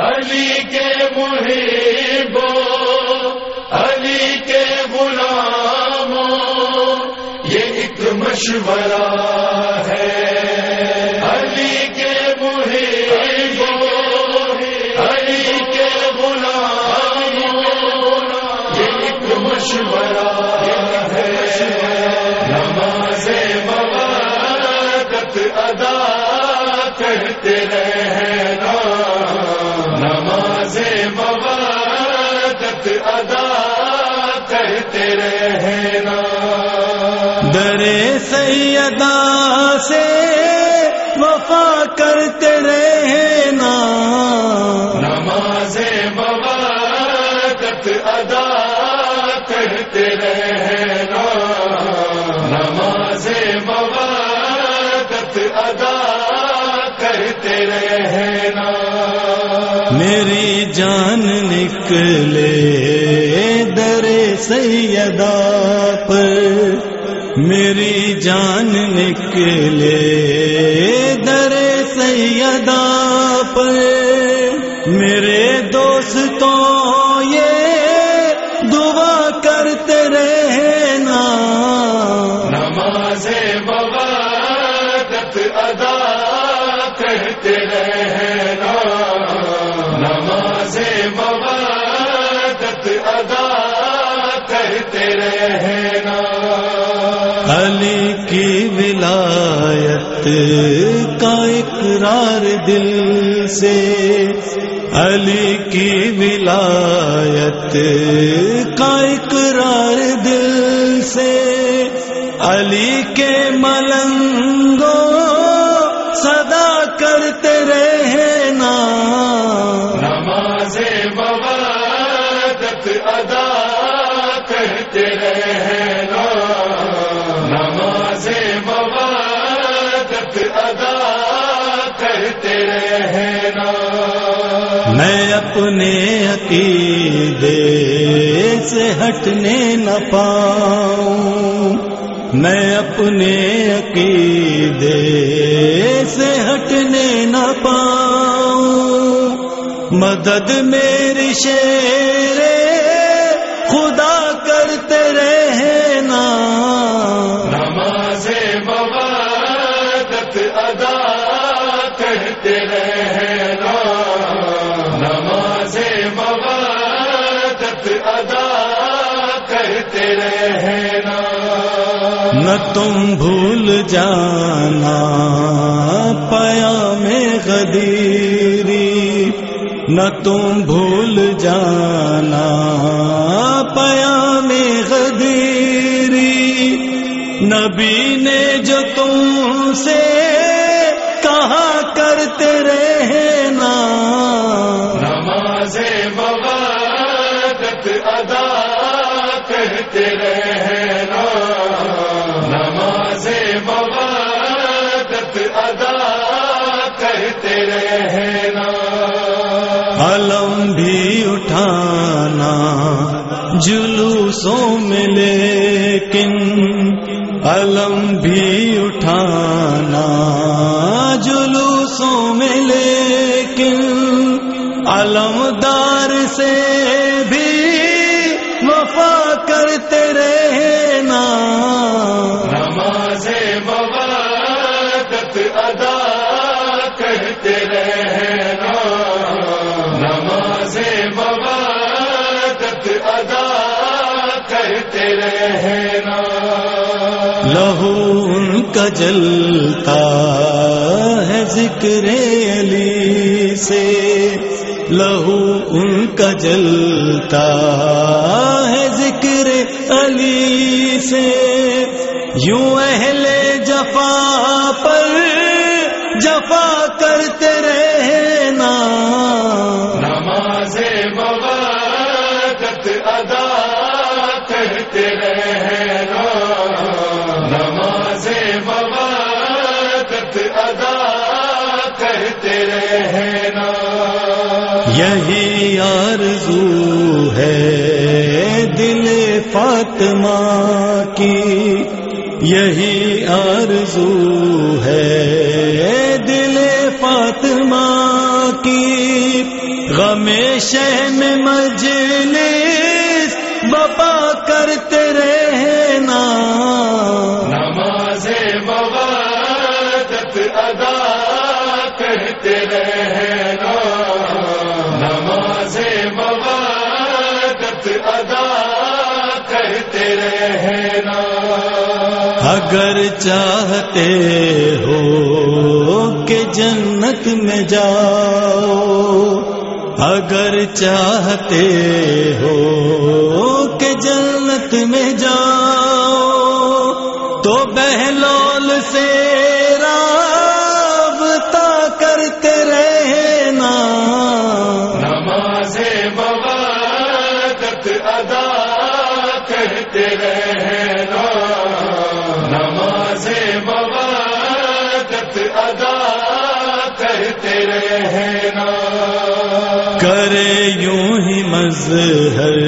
علی کے محبو، علی کے غلاموں یہ ایک مشورہ ہے۔ علی کے محبو، علی کے غلاموں یہ ایک مشورہ ہے۔ نماز مبارکت ادا کرتے رہنا رہنا۔ در سیدا سے وفا کرتے رہنا۔ نماز مبارکت ادا کرتے رہنا۔ نماز مبارکت ادا کرتے رہنا۔ میری جان نکلے سیدا پر میری جان نکلے در سیدا پر میرے دوستوں یہ دعا کرتے رہنا نماز مبارکت ادا کرتے رہنا کرتے رہنا علی کی ولایت کا اقرار دل سے۔ علی کی ولایت کا اقرار دل سے۔ علی کے ملنگوں کرتے رہنا نماز مبارکت ادا کرتے رہنا میں اپنے عقیدے سے ہٹنے نہ پاؤں۔ میں اپنے عقیدے سے ہٹنے نہ پاؤں۔ مدد میری شیر خدا کرتے رہنا۔ نماز مبارکت ادا کرتے رہنا۔ نماز مبارکت ادا کرتے رہنا۔ نہ تم بھول جانا پیا میں غدیری۔ نہ تم بھول جانا پیا نبی نے جو تم سے کہا کرتے رہنا نماز مبارکت ادا کرتے رہنا نماز مبارکت ادا کرتے رہنا علم بھی اٹھانا جلوسوں میں لیکن علم بھی اٹھانا، جلوسوں میں لیکن علمدار سے بھی وفا کرتے رہنا۔ نماز مبارکت ادا کرتے رہنا۔ نماز مبارکت ادا کرتے رہنا۔ لہو ان کا جلتا ہے ذکر علی سے۔ لہو ان کا جلتا ہے ذکر علی سے۔ یوں اہل جفا پر جفا کر کرتے رہنا یہی آرزو ہے دل فاطمہ کی، یہی آرزو ہے دل فاطمہ کی۔ غم شہن مجلس بپا کرتے رہنا ادا کرتے رہنا۔ اگر چاہتے ہو کہ جنت میں جاؤ، اگر چاہتے ہو کہ جنت میں جاؤ، تو بہلول سے رہنا نماز ادا کرتے رہنا۔ کرے یوں ہی مظہر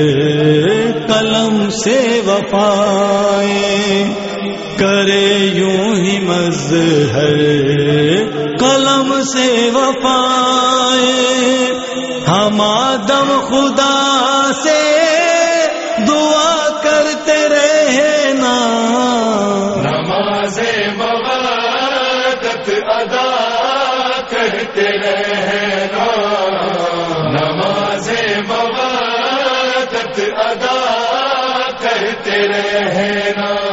قلم سے وفائے کرے یوں ہی مظہر قلم سے وفائے ہم آدم خدا رہنا نماز بوادت ادا کرتے رہنا۔